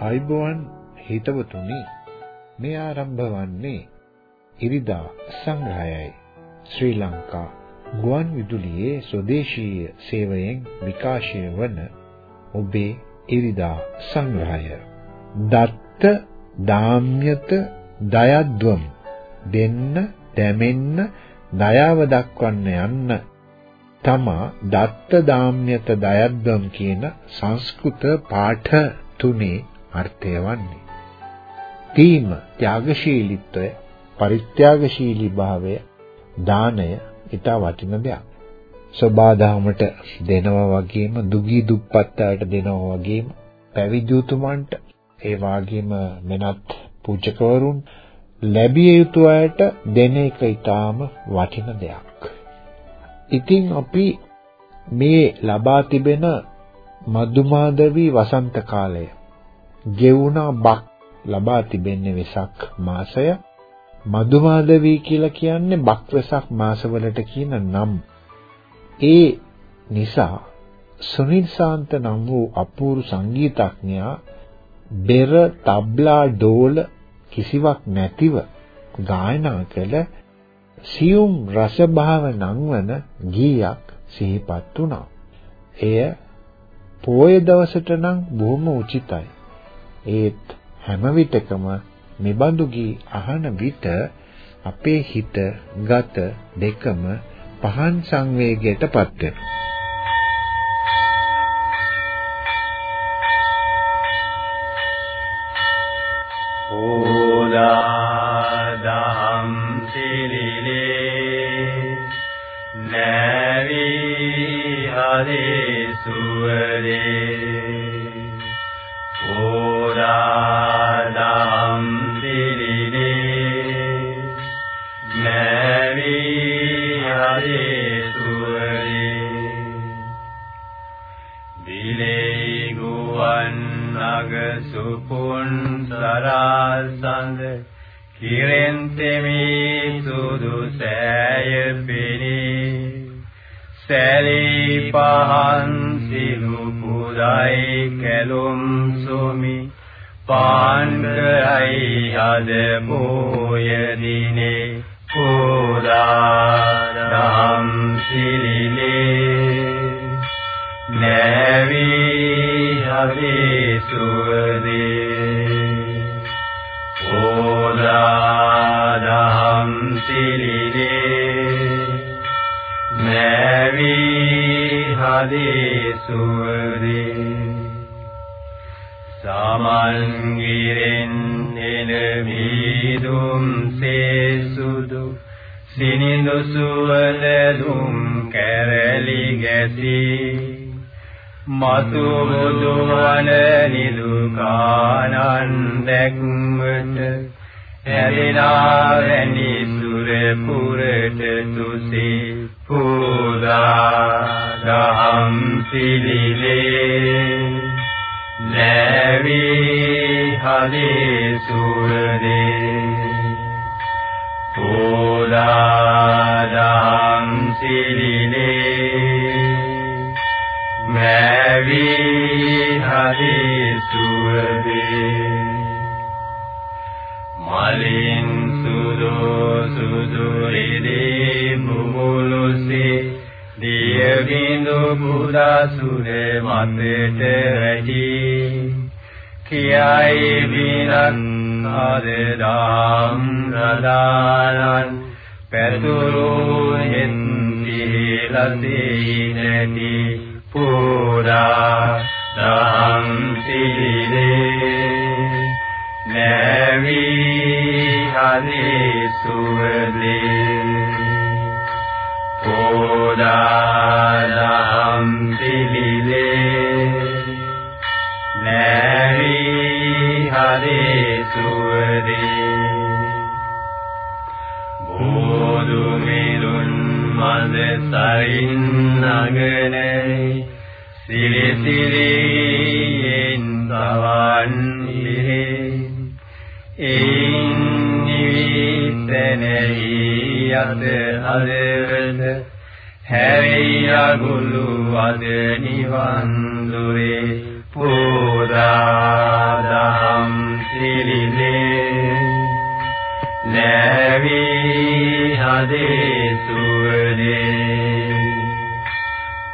ආයිබෝවන් හිතවතුනි මේ ආරම්භ වන්නේ ඉරිදා සංග්‍රහයයි. ශ්‍රී ලංකා ගුවන් විදුලියේ ස්වදේශීය සේවයෙන් විකාශය වන ඔබේ ඉරිදා සංග්‍රහය. දත්ත දාම්‍යත දයද්වම් දෙන්න දැමෙන්න දයාව දක්වන්න යන්න තමා දත්ත දාම්‍යත දයද්වම් කියන සංස්කෘත පාඨ තුනේ අර්ථය වන්නේ. තීම ත්‍යාගශීලීත්වය, පරිත්‍යාගශීලී භාවය, දානය ඊට වටින දෙයක්. සබාදාමට දෙනවා වගේම දුගී දුප්පත් අයට දෙනවා වගේම පැවිදි උතුමන්ට ඒ වගේම මෙනත් පූජකවරුන් ලැබිය යුතු අයට දෙන එක ඊටාම වටින දෙයක්. ඉතින් අපි මේ ලබා තිබෙන මදුමාදවි වසන්ත කාලය ගෙවුණා බක් ලබා තිබෙන්නේ වෙසක් මාසය මදුමාදවි කියලා කියන්නේ බක් වෙසක් මාසවලට කියන නම් ඒ නිසා සුනිල් ශාන්ත නම් වූ අපූර්ව සංගීතඥයා බෙර තබ්ලා ඩෝල කිසිවක් නැතිව ගායනා කළ සියුම් රසභාව නංවන ගීයක් සිහිපත් වුණා. එය පෝය දවසට නම් බොහොම උචිතයි. ඒත් හැම විටකම මෙබඳු ගී අහන විට අපේ හිත ගත දෙකම පහන් සංවේගයටපත් වෙනවා. පුරාදම් සිලිලේ නැවි හදේ සුවදේ පුරාදම් සිලිලේ නැවි හදේ සුවදේ සමන්ගිරෙන් එන මීදුම් සේසුදු සිනිඳු සුවඳ දුම් කැරලි ගැසී. මතු බුදුවන නිදුකානන් දැක්මට ඇරිනා වැනි සුර පුරට තුසේ. පුදා දහම් සිලිලේ නැවි හදේ සුරදේ පුදා දහම් සිලිලේ නැවි හදේ සුරදේ මලින් සුදු සුදු රෙදේ මුමුලුසේ දිය බිඳු පුදාසුරේ මතට වැඩි කියයි බිනන් ආදදාම් රදානන් පැතුරු හෙන්දි ලදී නැති පුරා දහම් සිලිලේ නැවි හරි සුවදේ පෝදාදම් පිළිලේ නැවි හරි සුවදේ බෝධු මිරුන් මද සරින් නගනේ සිරි සිරියෙන් සවන් ඉන්නිවිතනෙහි අද අදවද හැරියගුළු අද නිවන් දුරේ පෝදාදම් සිරිලේ. නැවි හදේ සුවනේ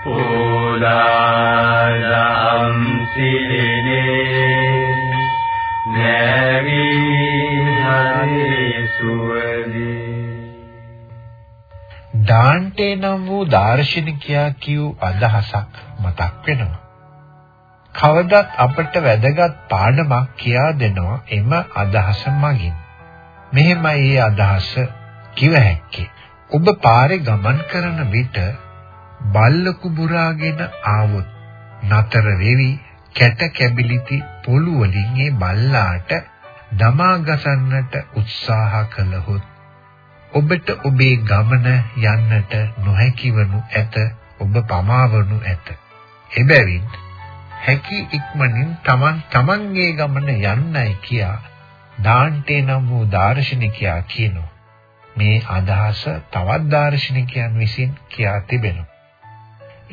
පෝදාදම් සිරිලේ නැවි ඩාන්ටේ නම් වූ දාර්ශනිකයා කියූ අදහසක් මතක් වෙනවා. කවදත් අපට වැදගත් පාඩමක් කියා දෙනවා එම අදහස මගින්. මෙහෙමයි මේ අදහස කිව හැක්කේ. ඔබ පාරේ ගමන් කරන විට බල්ලකු බුරාගෙන ආවොත් නතර වෙවි කැට කැබිලිති පොළු වලින් ඒ බල්ලාට දමා ගසන්නට උත්සාහ කළහොත් ඔබට ඔබේ ගමන යන්නට නොහැකිවනු ඇත ඔබ පමාවනු ඇත එබැවින් හැකි ඉක්මනින් Taman Tamanගේ ගමන යන්නයි කියා දාන්ටේ නම් වූ දාර්ශනිකයා කියනවා මේ අදහස තවත් දාර්ශනිකයන් විසින් කියා තිබෙනවා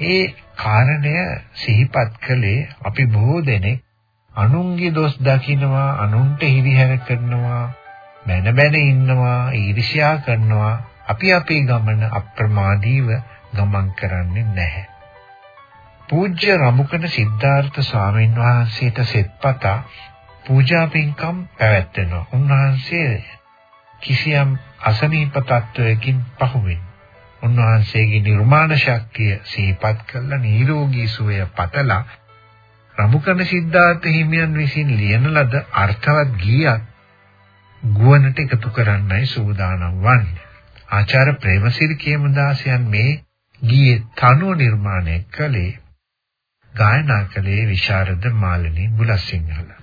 ඒ කාරණය සිහිපත් කළේ අපි බොහෝ දෙනෙක් අනුන්ගේ දොස් දකින්නවා අනුන්ට හිරිහැර කරනවා බැන බැන ඉන්නවා ඊර්ෂ්‍යා කරනවා. අපි අපේ ගමන අප්‍රමාදීව ගමන් කරන්නේ නැහැ. පූජ්‍ය රමුකන සිද්ධාර්ථ ස්වාමීන් වහන්සේට සෙත්පතා පූජා පින්කම් පැවැත්වෙනවා උන්වහන්සේ කිසියම් අසනීප තත්වයකින් පහුවෙන් උන්වහන්සේගේ නිර්මාණ ශක්තිය සිහිපත් කළ නිරෝගී සුවය පතලා රමුකන සිද්ධාර්ථ හිමියන් විසින් ලියන ලද අර්ථවත් ගීයක් ගුවනට එකතු කරන්නයි සූදානම් වන්නේ. ආචාර්ය ප්‍රේමසිරි කේමදාසයන් මේ ගීයේ තනුව නිර්මාණය කළේ ගායනා කළේ විශාරද මාලිනී බුලසිංහල.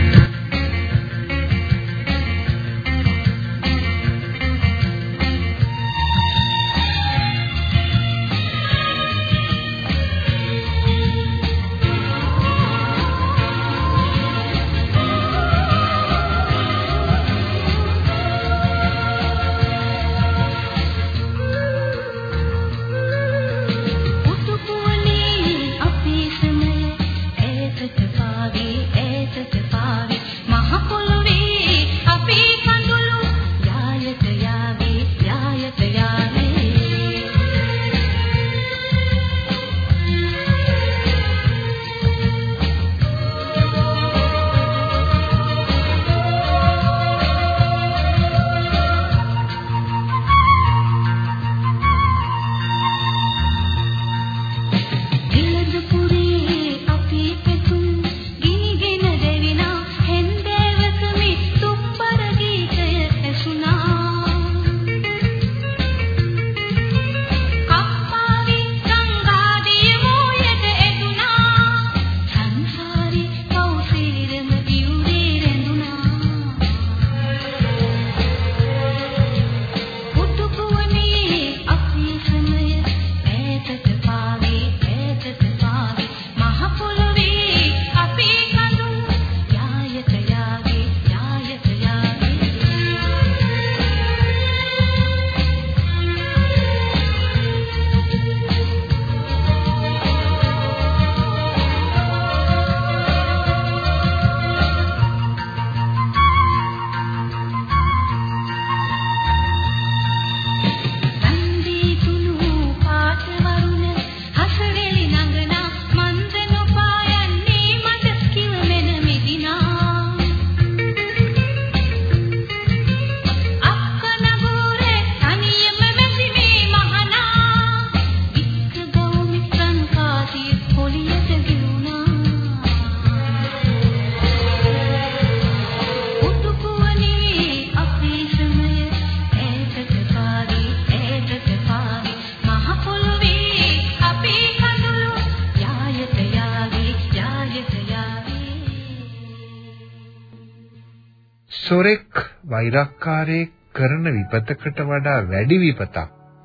සොරෙක් වෛරක්කාරයෙක් කරන විපතකට වඩා වැඩි විපතක්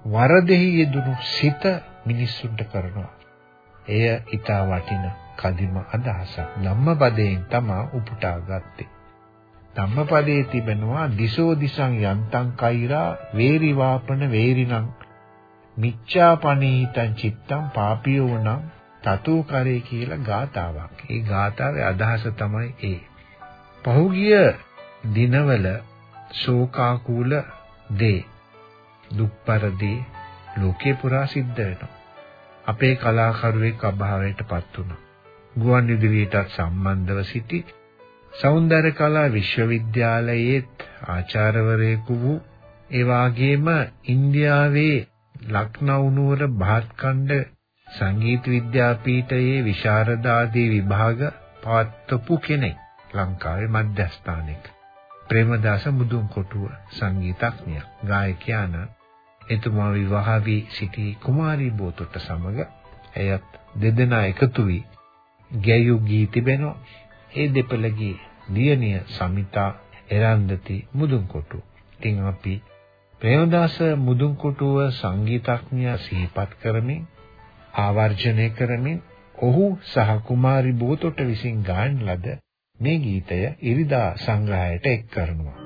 වරදෙහි යෙදුණු සිත මිනිස්සුන්ට කරනවා. එය ඊට වටින කදිම අදහසක්. ධම්මපදයෙන් තමයි උපුටා ගත්තේ. ධම්මපදයේ තිබෙනවා දිසෝ දිසං යන්තං කෛරා වේරි වාපන වේරිණං මිච්ඡාපනීතං චිත්තං පාපියෝ නම් තතෝ කරේ කියලා ගාතාවක්. ඒ ගාතාවේ අදහස තමයි ඒ. පහුගිය දිනවල ශෝකාකූල දේ දුක්පරදී ලෝකේ පුරා සිද්ධ වෙනවා. අපේ කලාකරුවෙක් අභාවයටපත් වුණා. ගුවන් විදුලියටත් සම්බන්ධව සිටි සෞන්දර්ය කලා විශ්වවිද්‍යාලයේත් ආචාර්යවරයෙකු වූ ඒ වාගේම ඉන්දියාවේ ලක්නව් නුවර භාත්කණ්ඩ සංගීත විද්‍යාපීඨයේ විශාරදාදී විභාග පවත්වපු කෙනෙක් ලංකාවේ මධ්‍යස්ථානයක ප්‍රේමදාස මුදුන්කොටුව සංගීතඥයා ගායකයාන එතුමා විවාහ වී සිටි කුමාරී බෝතොට සමග එයත් දෙදෙනා එකතු වී ගැයූ ගී තිබෙනවා ඒ දෙපළගේ දියණිය සමිතා එරන්දති මුදුන්කොටුව ඉතින් අපි ප්‍රේමදාස මුදුන්කොටුව සංගීතඥයා සිහිපත් කරමින් ආවර්ජනය කරමින් ඔහු සහ කුමාරි බෝතොට විසින් ගායන ලද මේ ගීතය ඉරිදා සංග්‍රහයට එක් කරනවා.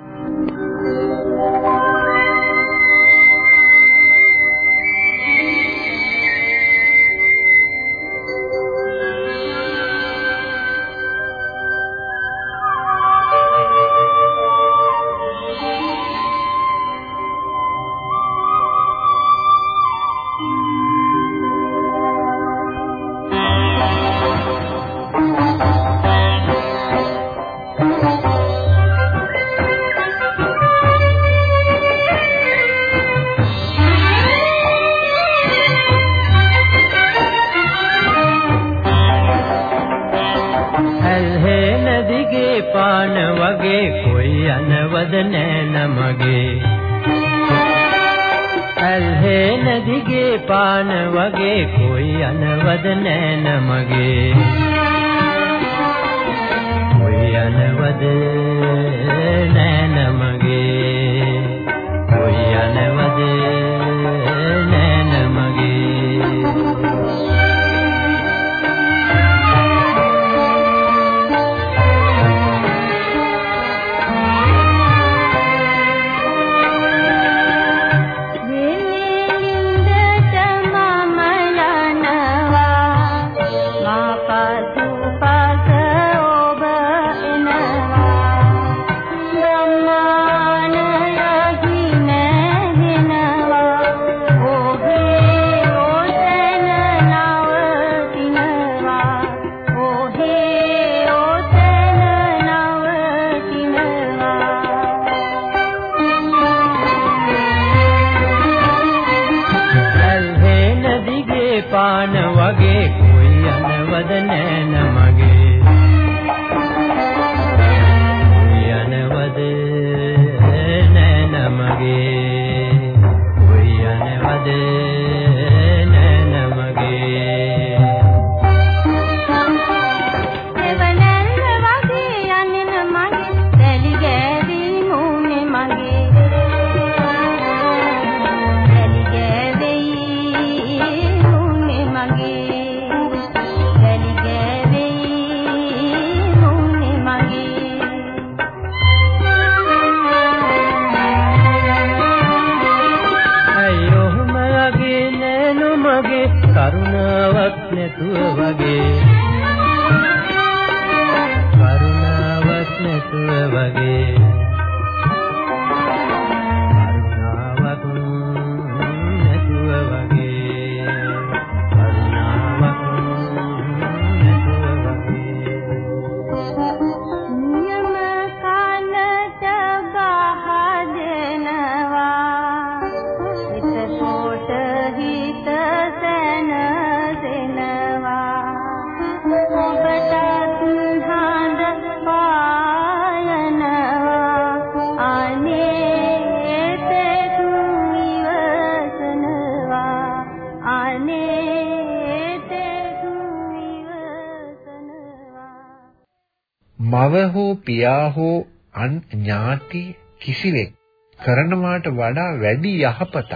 හෝ පියා හෝ අන් ඥාති කිසිවෙක් කරනවාට වඩා වැඩි යහපතක්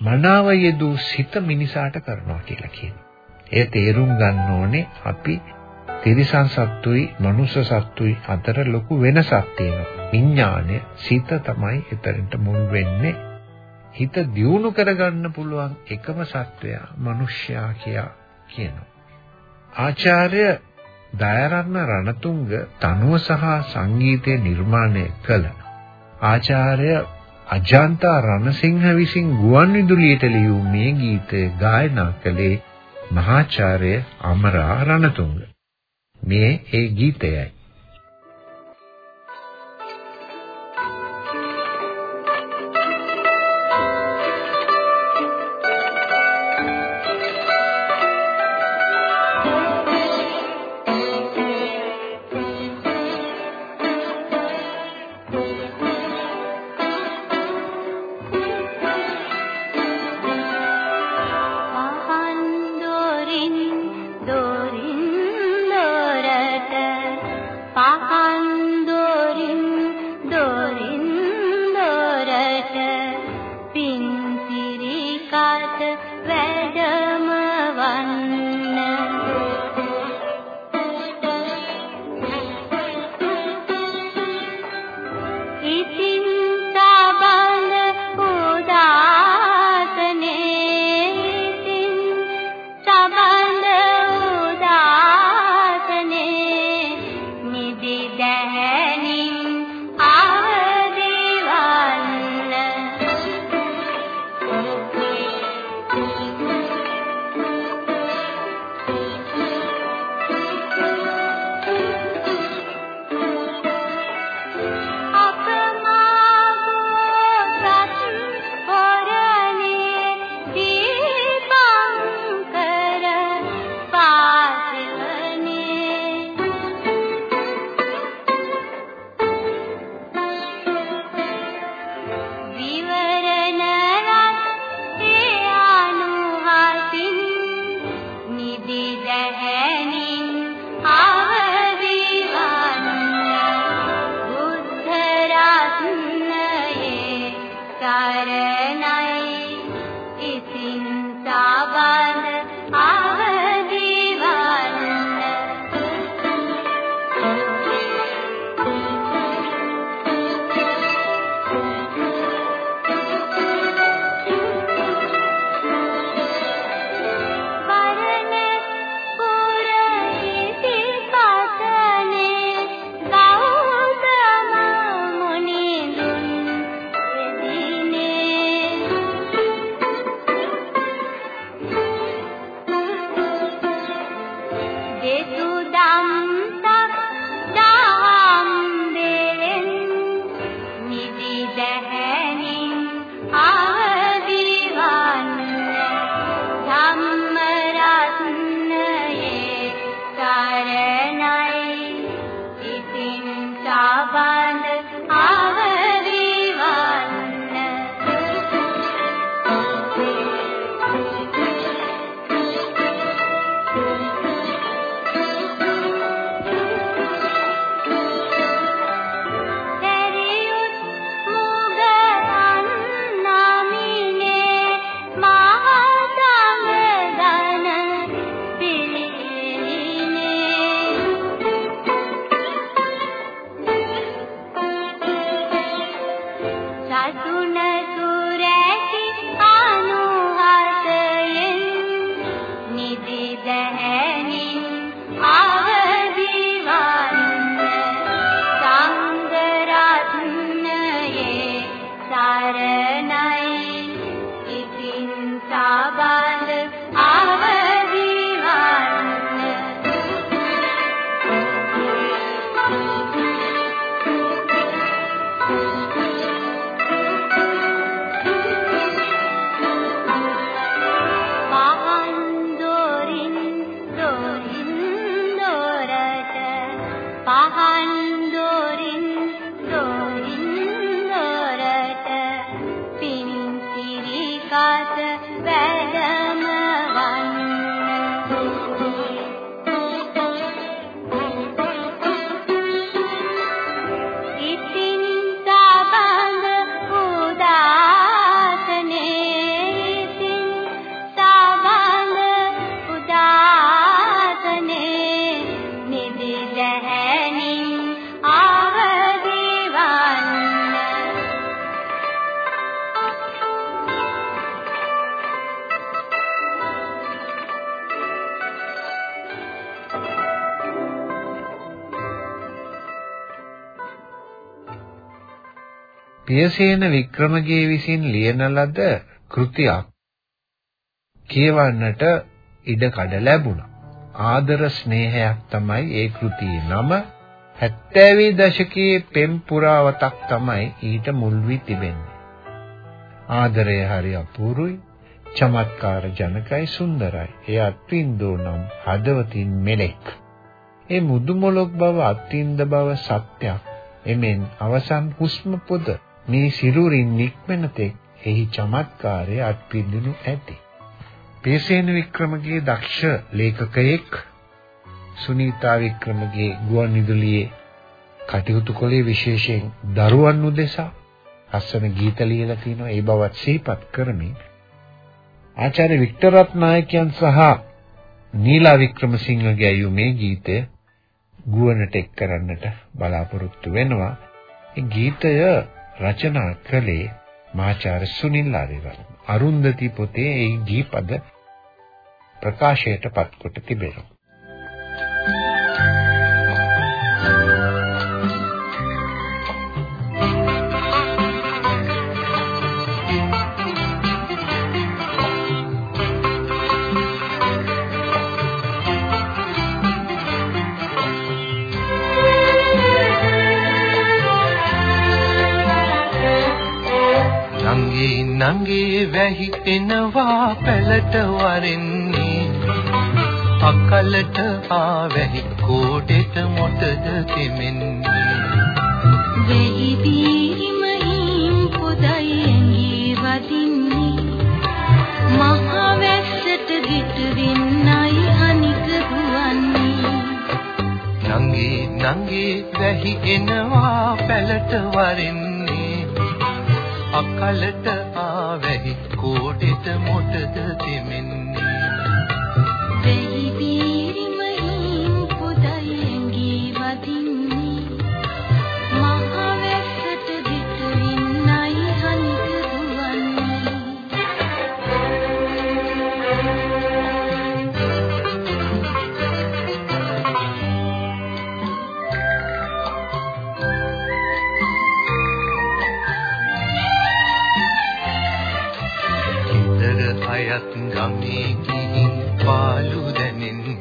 මනාව යෙදූ සිත මිනිසාට කරනවා කියලා කියනවා. එය තේරුම් ගන්න ඕනේ අපි තිරිසන් සත්තුයි මනුෂ්‍ය සත්තුයි අතර ලොකු වෙනසක් තියෙනවා. විඥානය සිත තමයි එතනට මුල් වෙන්නේ. හිත දියුණු කරගන්න පුළුවන් එකම සත්වයා මනුෂ්‍යයා කියා කියනවා. ආචාර්ය දයරත්න රණතුංග තනුව සහ සංගීතය නිර්මාණය කළ ආචාර්ය අජන්තා රණසිංහ විසින් ගුවන් විදුලියට ලියූ මේ ගීතය ගායනා කළේ මහාචාර්ය අමරා රණතුංග. මේ ඒ ගීතයයි. පියසේන වික්‍රමගේ විසින් ලියන ලද කෘතියක් කියවන්නට ඉඩ කඩ ලැබුණා. ආදර ස්නේහයක් තමයි ඒ කෘතියේ නම. 70 දශකයේ පෙම් පුරාවතක් තමයි ඊට මුල් වී තිබෙන්නේ. ආදරය හරි අපූරුයි, චමත්කාර ජනකයි සුන්දරයි. එය අත්විඳෝ නම් හදවතින් මෙලෙක්. ඒ මුදුමොලොක් බව අත්විඳ බව සත්‍යයක්. එමෙන් අවසන් හුස්ම පොද මේ සිරුරින් නික්මෙන තෙක් එහි චමත්කාරය අත්විඳිනු ඇති. පේසේන වික්‍රමගේ දක්ෂ ලේඛකයෙක් සුනීතා වික්‍රමගේ ගුවන්විදුලියේ කටයුතු කළේ විශේෂයෙන් දරුවන් උදෙසා ලස්සන ගීත ලියලා තිනවා ඒ බවත් සිහිපත් කරමින් ආචාර්ය වික්ටර් රත්නායකයන් සහ නීලා වික්‍රමසිංහගේ අයුමේ ගීතය ගුවනට එක් කරන්නට බලාපොරොත්තු වෙනවා. ඒ ගීතය රචනා කළේ මාචාර්ය සුනිල් ආරියරත්න. අරුන්දති පොතේ ඒ ගීපද ප්‍රකාශයට පත්කොට තිබෙනවා. එනවා පැලට වරින්නේ. අකලට ආවැහි කෝඩෙට මොටද තෙමෙන්නේ වෙහි බීරිමහින් පොදයි ඇඟේ වදින්නේ. මහ වැස්සට ගිට වෙන්නයි අනික දුවන්නේ. නංගේ නංගේ වැහි එනවා පැලට වරින්නේ. අකලට ආවැහි කෝඩෙට මොටද තෙමෙන්නේ ඉතර අයත් ගමේ ගිහින් පාළු දැනෙන්නේ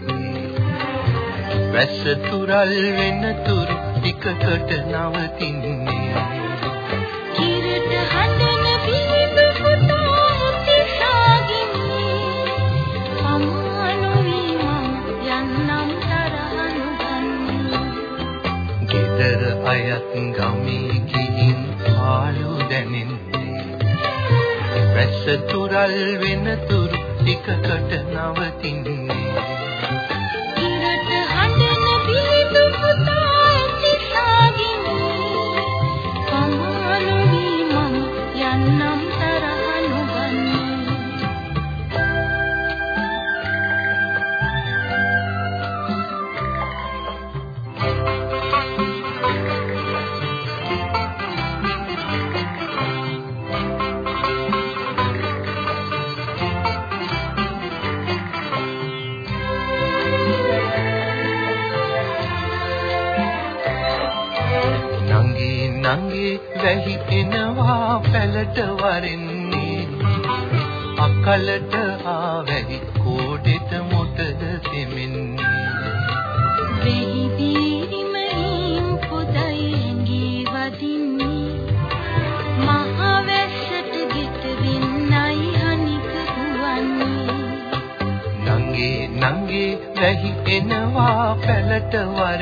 වැස්ස තුරල් වෙන තුරු ටිකකට නවතින්නේ. තුරල් වෙන තුරු ටිකකට නවතින්නේ.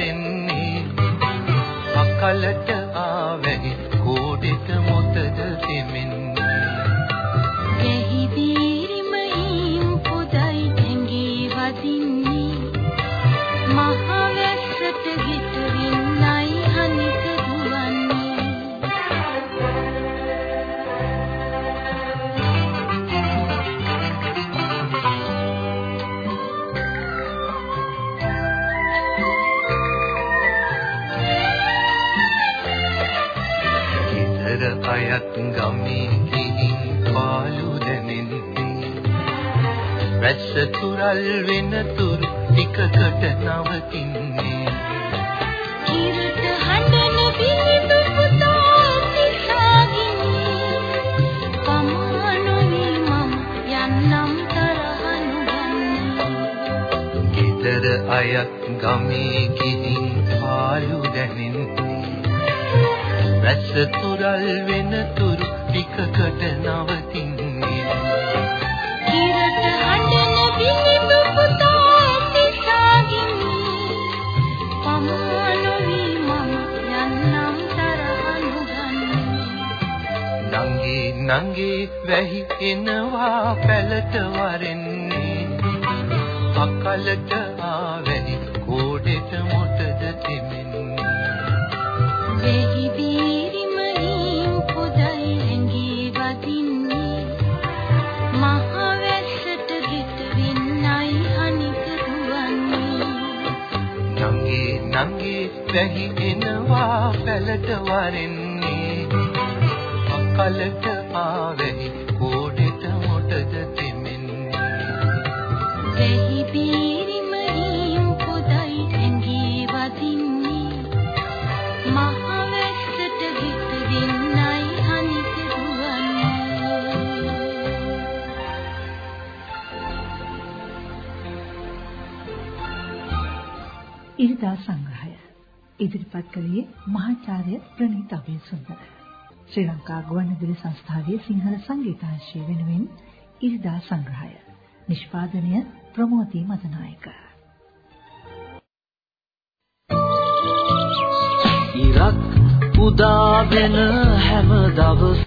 වරෙන්නේ අකලට ආවැහි ගියත් ගමේ ගිහින් පාළු දැනෙන්නේ වැස්ස තුරල් වෙන තුරු ටිකකට නවතින්නේ. කිරට හඬන පිළිදු පුතා තිසාගිනි පමනුනි මම යන්නම් තරහනු ගන්නේ ගෙදර අයත් ගමේ ගිහින් පාළු දැනෙන්නේ වැස්ස තුරල් වෙන තුරු ටිකකට නවතින්නේ කිරට හඬන විනිබු පුතා තිසාගින්නේ පමානොවි මම යන්නම් තරහනුගන්නේ නංගේ නංගේ වැහි එනවා පැලට වරෙන්නේ. අකලට ආවැහි කෝඩෙට මොටද තෙමෙන්නේ වෙහි නංගේ නංගේ වැහි එනවා පැලට වරෙන්නේ. අකලට ආවැහි ඉරිදා සංග්‍රහය. ඉදිරිපත් කළේ මහාචාර්ය ප්‍රනීත අබේසුන්දර. ශ්‍රී ලංකා ගුවන්විදුලි සංස්ථාවේ සිංහල සංගීතාංශය වෙනුවෙන් ඉරිදා සංග්‍රහය. නිෂ්පාදනය ප්‍රමෝදී මදනායක. ඉරක් උදා වෙන හැම දවස